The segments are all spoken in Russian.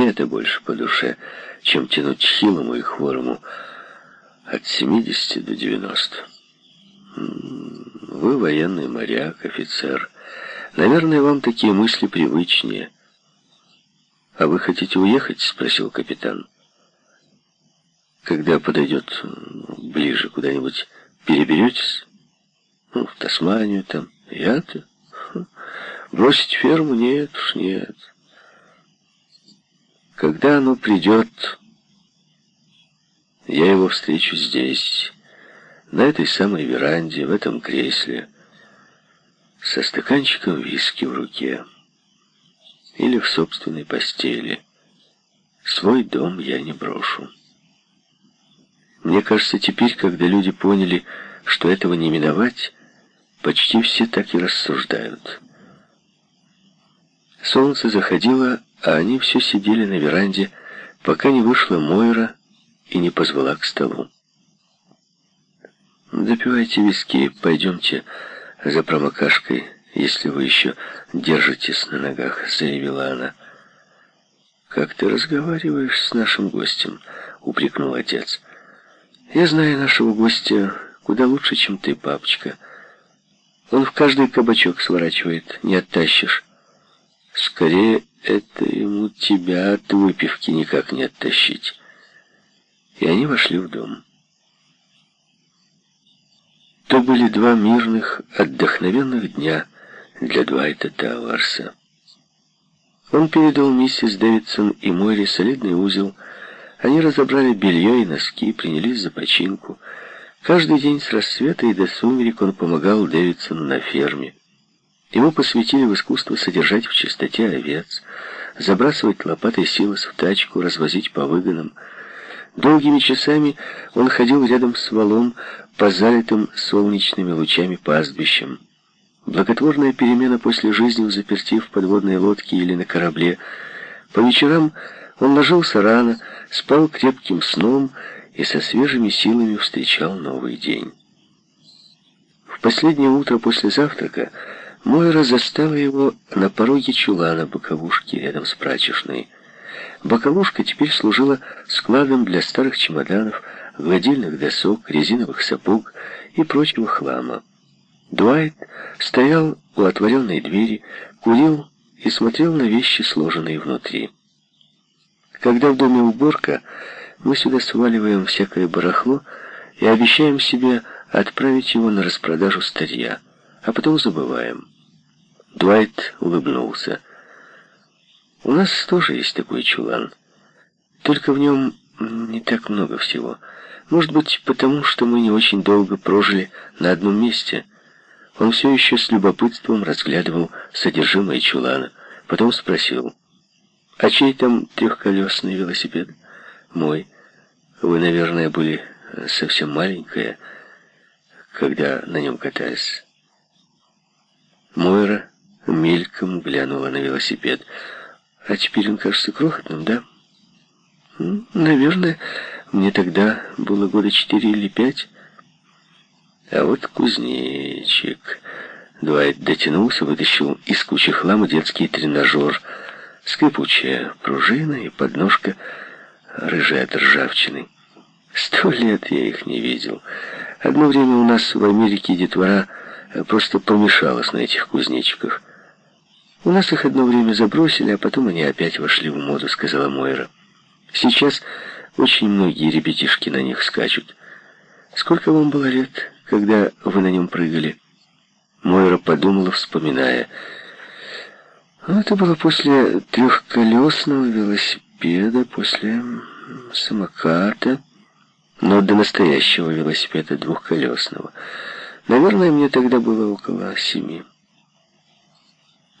Мне это больше по душе, чем тянуть хилому и хворому от 70 до 90. Вы военный моряк, офицер. Наверное, вам такие мысли привычнее. «А вы хотите уехать?» — спросил капитан. «Когда подойдет ближе куда-нибудь, переберетесь? Ну, в Тасманию там. Я-то? Бросить ферму? Нет уж, нет. Когда оно придет, я его встречу здесь, на этой самой веранде, в этом кресле, со стаканчиком виски в руке или в собственной постели. Свой дом я не брошу. Мне кажется, теперь, когда люди поняли, что этого не миновать, почти все так и рассуждают. Солнце заходило, а они все сидели на веранде, пока не вышла Мойра и не позвала к столу. «Допивайте виски, пойдемте за промокашкой, если вы еще держитесь на ногах», — заявила она. «Как ты разговариваешь с нашим гостем?» — упрекнул отец. «Я знаю нашего гостя куда лучше, чем ты, папочка. Он в каждый кабачок сворачивает, не оттащишь. Скорее, это ему тебя от выпивки никак не оттащить». И они вошли в дом. То были два мирных, отдохновенных дня для Дуайта Тауарса. Он передал миссис Дэвидсон и Мойре солидный узел. Они разобрали белье и носки, принялись за починку. Каждый день с рассвета и до сумерек он помогал Дэвидсону на ферме. Его посвятили в искусство содержать в чистоте овец, забрасывать лопатой силос в тачку, развозить по выгонам, Долгими часами он ходил рядом с валом по залитым солнечными лучами пастбищам. Благотворная перемена после жизни в заперти в подводной лодке или на корабле. По вечерам он ложился рано, спал крепким сном и со свежими силами встречал новый день. В последнее утро после завтрака Мойра застала его на пороге чулана боковушки рядом с прачечной. Боковушка теперь служила складом для старых чемоданов, гладильных досок, резиновых сапог и прочего хлама. Дуайт стоял у отворенной двери, курил и смотрел на вещи, сложенные внутри. Когда в доме уборка, мы сюда сваливаем всякое барахло и обещаем себе отправить его на распродажу старья, а потом забываем. Дуайт улыбнулся. У нас тоже есть такой чулан. Только в нем не так много всего. Может быть, потому что мы не очень долго прожили на одном месте. Он все еще с любопытством разглядывал содержимое чулана. Потом спросил, «А чей там трехколесный велосипед?» «Мой. Вы, наверное, были совсем маленькая, когда на нем катались». Мойра мельком глянула на велосипед. А теперь он кажется крохотным, да? Наверное, мне тогда было года четыре или пять. А вот кузнечик. Дуайт дотянулся, вытащил из кучи хлама детский тренажер. Скрипучая пружина и подножка рыжая от ржавчины. Сто лет я их не видел. Одно время у нас в Америке детвора просто помешалась на этих кузнечиках. «У нас их одно время забросили, а потом они опять вошли в моду», — сказала Мойра. «Сейчас очень многие ребятишки на них скачут. Сколько вам было лет, когда вы на нем прыгали?» Мойра подумала, вспоминая. «Ну, «Это было после трехколесного велосипеда, после самоката, но до настоящего велосипеда двухколесного. Наверное, мне тогда было около семи».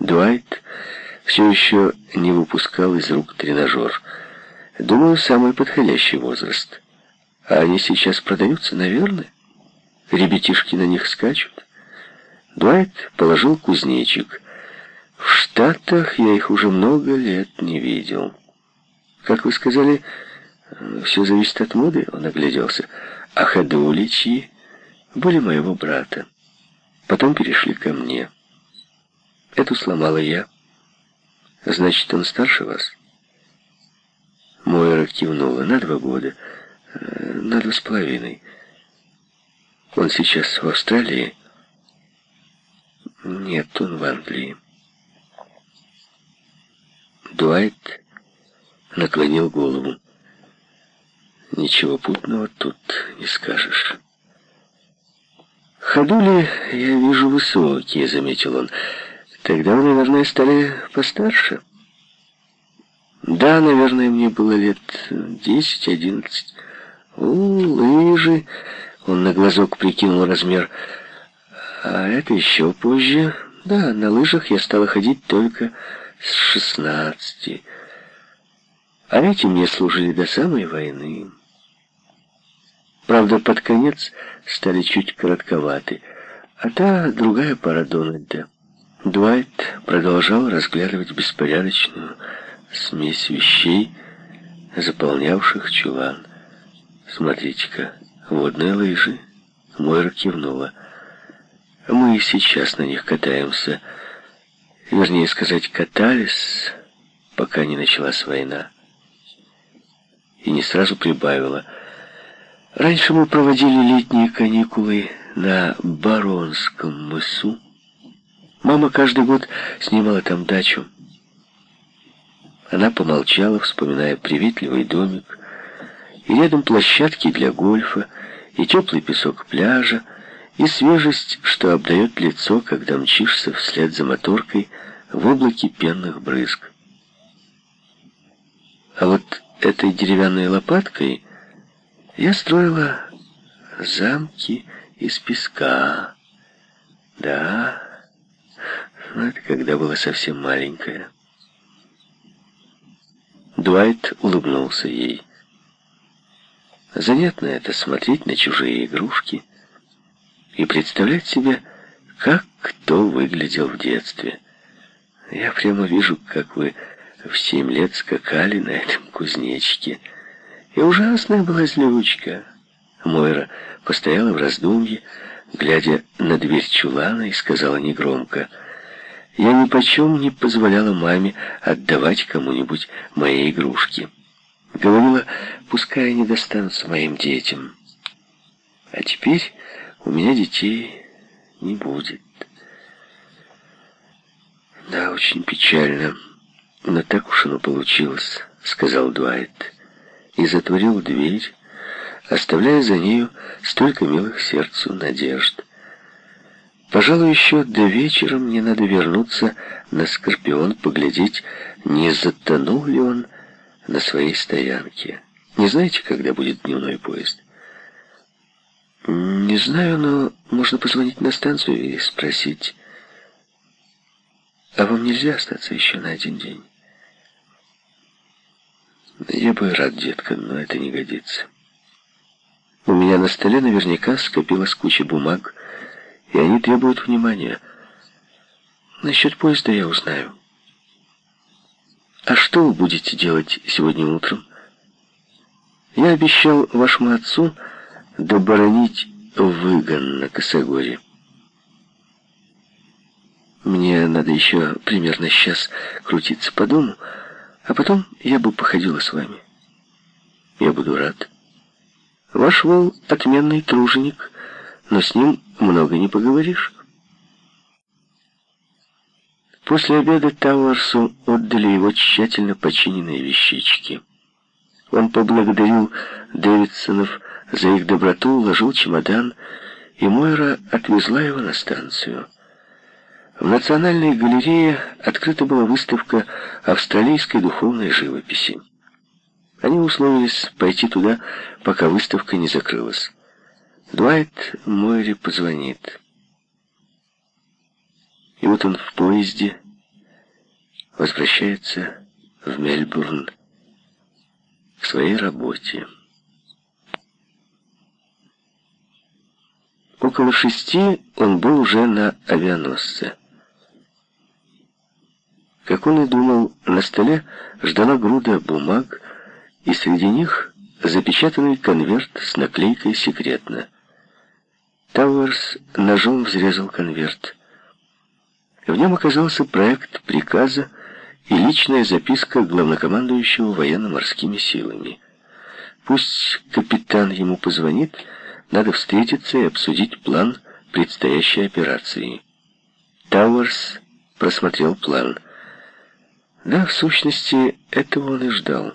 Дуайт все еще не выпускал из рук тренажер. Думаю, самый подходящий возраст. А они сейчас продаются, наверное? Ребятишки на них скачут. Дуайт положил кузнечик. В Штатах я их уже много лет не видел. Как вы сказали, все зависит от моды, он огляделся. А ходули чьи были моего брата. Потом перешли ко мне. Эту сломала я. Значит, он старше вас? Мойра кивнула. На два года. Э, на два с половиной. Он сейчас в Австралии? Нет, он в Англии. Дуайт наклонил голову. Ничего путного тут не скажешь. Ходули, я вижу, высокие, заметил он. Тогда вы, наверное, стали постарше. Да, наверное, мне было лет десять-одиннадцать. У, лыжи. Он на глазок прикинул размер. А это еще позже. Да, на лыжах я стала ходить только с шестнадцати. А эти мне служили до самой войны. Правда, под конец стали чуть коротковаты, а та другая пара Дональда. Дуайт продолжал разглядывать беспорядочную смесь вещей, заполнявших чулан. «Смотрите-ка, водные лыжи». Мойра кивнула. «Мы сейчас на них катаемся. Вернее сказать, катались, пока не началась война». И не сразу прибавила – Раньше мы проводили летние каникулы на Баронском мысу. Мама каждый год снимала там дачу. Она помолчала, вспоминая приветливый домик, и рядом площадки для гольфа, и теплый песок пляжа, и свежесть, что обдает лицо, когда мчишься вслед за моторкой в облаке пенных брызг. А вот этой деревянной лопаткой я строила замки из песка. Да, но это когда была совсем маленькая. Дуайт улыбнулся ей. Занятно это смотреть на чужие игрушки и представлять себе, как кто выглядел в детстве. Я прямо вижу, как вы в семь лет скакали на этом кузнечике. И ужасная была злючка. Мойра постояла в раздумье, глядя на дверь чулана, и сказала негромко, «Я ни почем не позволяла маме отдавать кому-нибудь мои игрушки. Говорила, пускай они достанутся моим детям. А теперь у меня детей не будет». «Да, очень печально, но так уж оно получилось», — сказал Дуайт и затворил дверь, оставляя за нею столько милых сердцу надежд. Пожалуй, еще до вечера мне надо вернуться на Скорпион, поглядеть, не затонул ли он на своей стоянке. Не знаете, когда будет дневной поезд? Не знаю, но можно позвонить на станцию и спросить. А вам нельзя остаться еще на один день? Я бы рад, детка, но это не годится. У меня на столе наверняка скопилась куча бумаг, и они требуют внимания. Насчет поезда я узнаю. А что вы будете делать сегодня утром? Я обещал вашему отцу доборонить выгон на Косогоре. Мне надо еще примерно час крутиться по дому, а потом я бы походила с вами. Я буду рад. Ваш вол отменный труженик, но с ним много не поговоришь. После обеда Тауэрсу отдали его тщательно починенные вещички. Он поблагодарил Дэвидсонов за их доброту, уложил чемодан, и Мойра отвезла его на станцию. В Национальной галерее открыта была выставка австралийской духовной живописи. Они условились пойти туда, пока выставка не закрылась. Дуайт Мойри позвонит. И вот он в поезде возвращается в Мельбурн к своей работе. Около шести он был уже на авианосце. Как он и думал, на столе ждала груда бумаг, и среди них запечатанный конверт с наклейкой «Секретно». Тауэрс ножом взрезал конверт. В нем оказался проект приказа и личная записка главнокомандующего военно-морскими силами. Пусть капитан ему позвонит, надо встретиться и обсудить план предстоящей операции. Тауэрс просмотрел план. Да, в сущности, этого он и ждал.